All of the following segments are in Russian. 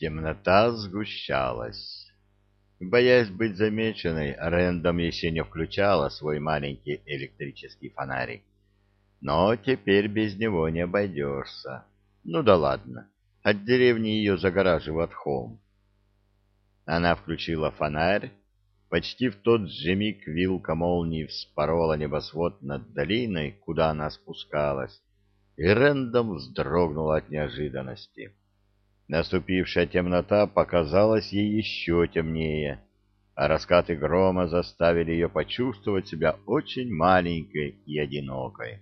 Темнота сгущалась. Боясь быть замеченной, Рэндом еще не включала свой маленький электрический фонарик. Но теперь без него не обойдешься. Ну да ладно, от деревни ее загораживает холм. Она включила фонарь. Почти в тот же миг вилка молнии вспорола небосвод над долиной, куда она спускалась, и Рэндом вздрогнула от неожиданности. Наступившая темнота показалась ей еще темнее, а раскаты грома заставили ее почувствовать себя очень маленькой и одинокой.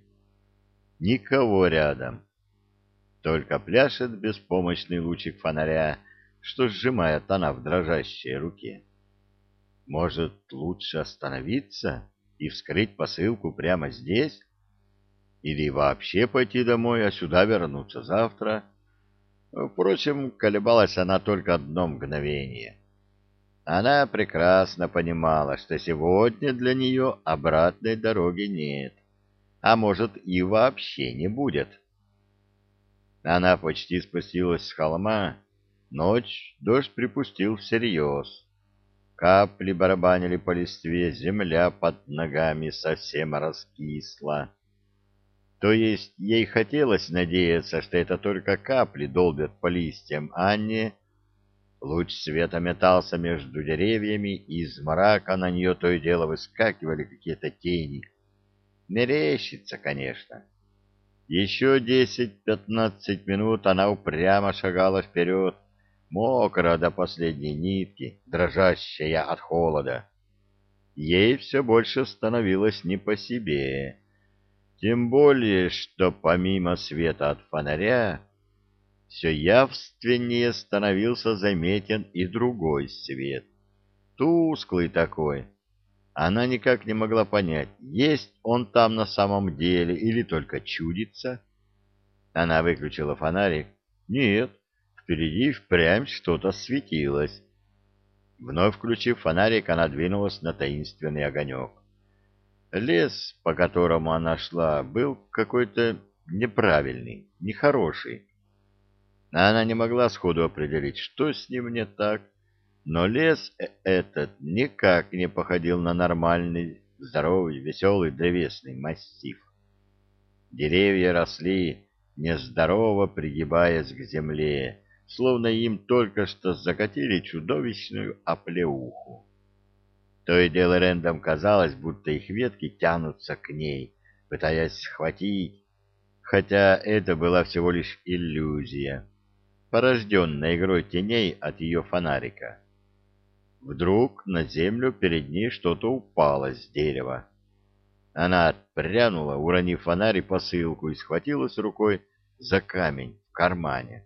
Никого рядом. Только пляшет беспомощный лучик фонаря, что сжимает она в дрожащей руке. Может, лучше остановиться и вскрыть посылку прямо здесь? Или вообще пойти домой, а сюда вернуться завтра? — Впрочем, колебалась она только одно мгновение. Она прекрасно понимала, что сегодня для нее обратной дороги нет, а может и вообще не будет. Она почти спустилась с холма. Ночь, дождь припустил всерьез. Капли барабанили по листве, земля под ногами совсем раскисла. То есть ей хотелось надеяться, что это только капли долбят по листьям, а не... Луч света метался между деревьями, и из мрака на нее то и дело выскакивали какие-то тени. Мерещится, конечно. Еще десять-пятнадцать минут она упрямо шагала вперед, мокрая до последней нитки, дрожащая от холода. Ей все больше становилось не по себе. Тем более, что помимо света от фонаря, все явственнее становился заметен и другой свет. Тусклый такой. Она никак не могла понять, есть он там на самом деле или только чудится. Она выключила фонарик. Нет, впереди впрямь что-то светилось. Вновь включив фонарик, она двинулась на таинственный огонек. Лес, по которому она шла, был какой-то неправильный, нехороший. Она не могла сходу определить, что с ним не так, но лес э, этот никак не походил на нормальный, здоровый, веселый древесный массив. Деревья росли, нездорово пригибаясь к земле, словно им только что закатили чудовищную оплеуху. То и дело Рэндом казалось, будто их ветки тянутся к ней, пытаясь схватить, хотя это была всего лишь иллюзия, порожденная игрой теней от ее фонарика. Вдруг на землю перед ней что-то упало с дерева. Она отпрянула, уронив фонарь и посылку, и схватилась рукой за камень в кармане.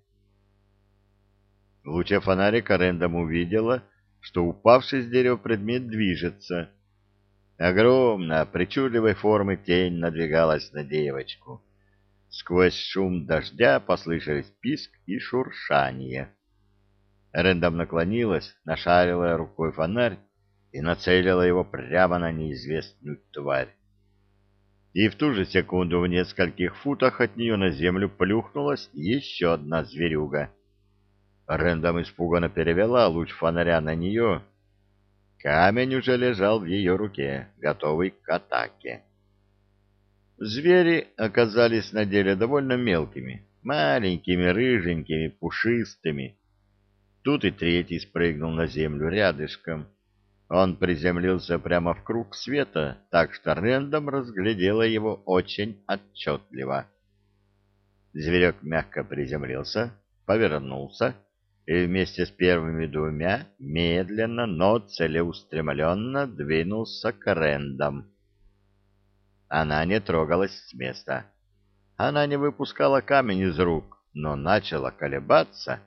В луче фонарика Рэндом увидела, что упавший с дерева предмет движется. Огромная, причудливой формы тень надвигалась на девочку. Сквозь шум дождя послышались писк и шуршание. Рэндом наклонилась, нашарила рукой фонарь и нацелила его прямо на неизвестную тварь. И в ту же секунду в нескольких футах от нее на землю плюхнулась еще одна зверюга — Рэндом испуганно перевела луч фонаря на нее. Камень уже лежал в ее руке, готовый к атаке. Звери оказались на деле довольно мелкими, маленькими, рыженькими, пушистыми. Тут и третий спрыгнул на землю рядышком. Он приземлился прямо в круг света, так что Рэндом разглядела его очень отчетливо. Зверек мягко приземлился, повернулся и вместе с первыми двумя медленно, но целеустремленно двинулся к Рэндам. Она не трогалась с места. Она не выпускала камень из рук, но начала колебаться.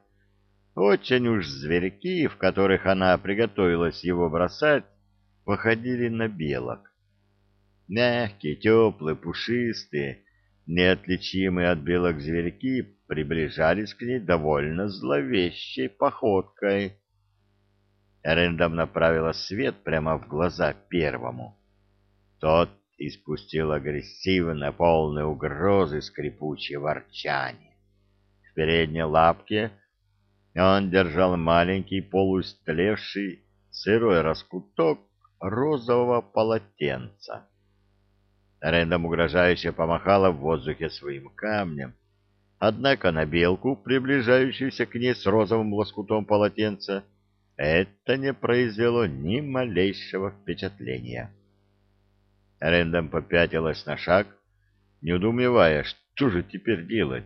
Очень уж зверьки, в которых она приготовилась его бросать, походили на белок. Мягкие, теплые, пушистые, неотличимые от белок зверьки приближались к ней довольно зловещей походкой. Рэндом направила свет прямо в глаза первому. Тот испустил агрессивно полные угрозы скрипучее ворчание. В передней лапке Он держал маленький полуистлевший сырой раскуток розового полотенца. Рэндом угрожающе помахала в воздухе своим камнем, однако на белку, приближающуюся к ней с розовым лоскутом полотенца, это не произвело ни малейшего впечатления. Рэндом попятилась на шаг, неудумевая, что же теперь делать.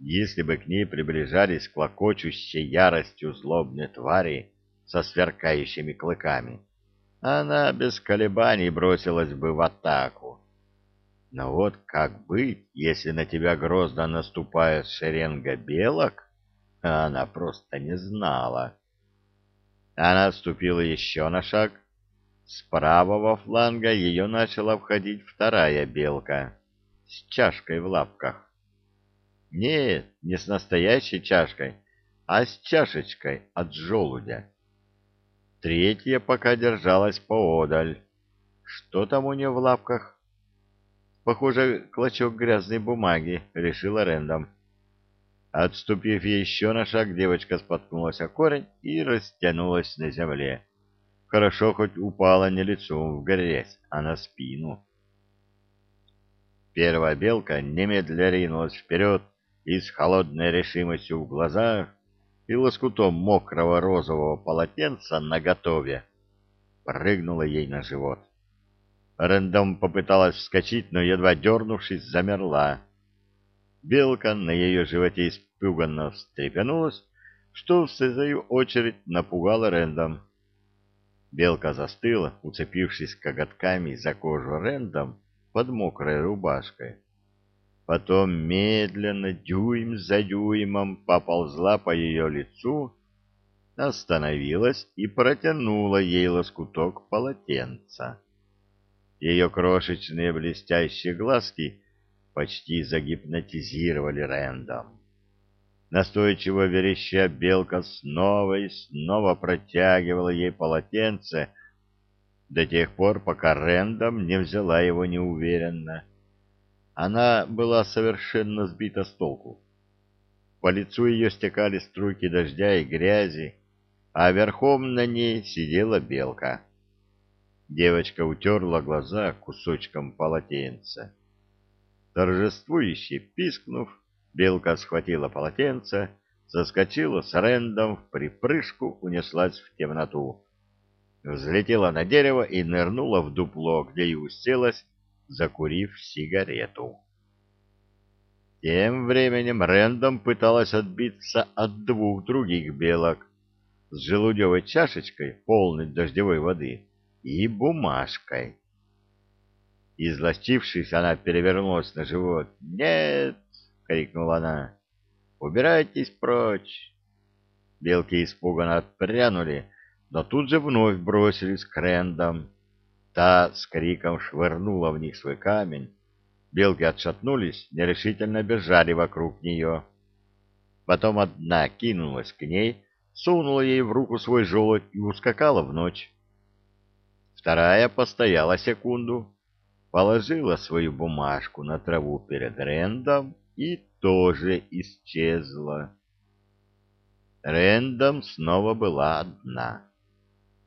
Если бы к ней приближались клокочущей яростью злобные твари со сверкающими клыками, она без колебаний бросилась бы в атаку. Но вот как быть, если на тебя грозно наступает шеренга белок? Она просто не знала. Она отступила еще на шаг. С правого фланга ее начала обходить вторая белка с чашкой в лапках. Нет, не с настоящей чашкой, а с чашечкой от желудя. Третья пока держалась поодаль. Что там у нее в лапках? Похоже, клочок грязной бумаги, решила Рэндом. Отступив еще на шаг, девочка споткнулась о корень и растянулась на земле. Хорошо хоть упала не лицом в грязь, а на спину. Первая белка немедля ринулась вперед, и с холодной решимостью в глазах и лоскутом мокрого розового полотенца наготове прыгнула ей на живот. Рэндом попыталась вскочить, но, едва дернувшись, замерла. Белка на ее животе испуганно встрепенулась, что, в свою очередь, напугала Рэндом. Белка застыла, уцепившись коготками за кожу Рэндом под мокрой рубашкой потом медленно, дюйм за дюймом, поползла по ее лицу, остановилась и протянула ей лоскуток полотенца. Ее крошечные блестящие глазки почти загипнотизировали Рэндом. Настойчиво вереща белка снова и снова протягивала ей полотенце до тех пор, пока Рэндом не взяла его неуверенно она была совершенно сбита с толку. По лицу ее стекали струйки дождя и грязи, а верхом на ней сидела белка. Девочка утерла глаза кусочком полотенца. Торжествующе пискнув, белка схватила полотенце, соскочила с рендом в припрыжку, унеслась в темноту. Взлетела на дерево и нырнула в дупло, где и уселась, закурив сигарету. Тем временем Рэндом пыталась отбиться от двух других белок с желудевой чашечкой, полной дождевой воды, и бумажкой. Изластившись, она перевернулась на живот. «Нет!» — крикнула она. «Убирайтесь прочь!» Белки испуганно отпрянули, но тут же вновь бросились к Рэндом. Та с криком швырнула в них свой камень. Белки отшатнулись, нерешительно бежали вокруг нее. Потом одна кинулась к ней, сунула ей в руку свой желудь и ускакала в ночь. Вторая постояла секунду, положила свою бумажку на траву перед Рэндом и тоже исчезла. Рэндом снова была одна.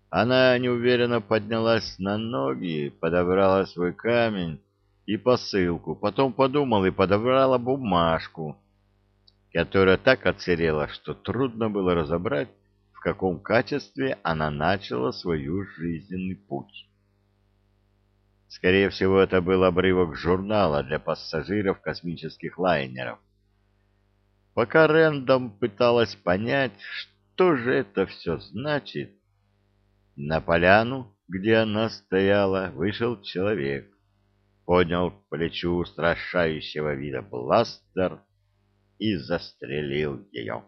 Она неуверенно поднялась на ноги, подобрала свой камень и посылку, потом подумала и подобрала бумажку, которая так оцерела, что трудно было разобрать, в каком качестве она начала свою жизненный путь. Скорее всего, это был обрывок журнала для пассажиров космических лайнеров. Пока Рэндом пыталась понять, что же это все значит, на поляну, где она стояла, вышел человек, поднял к плечу устрашающего вида бластер и застрелил ее.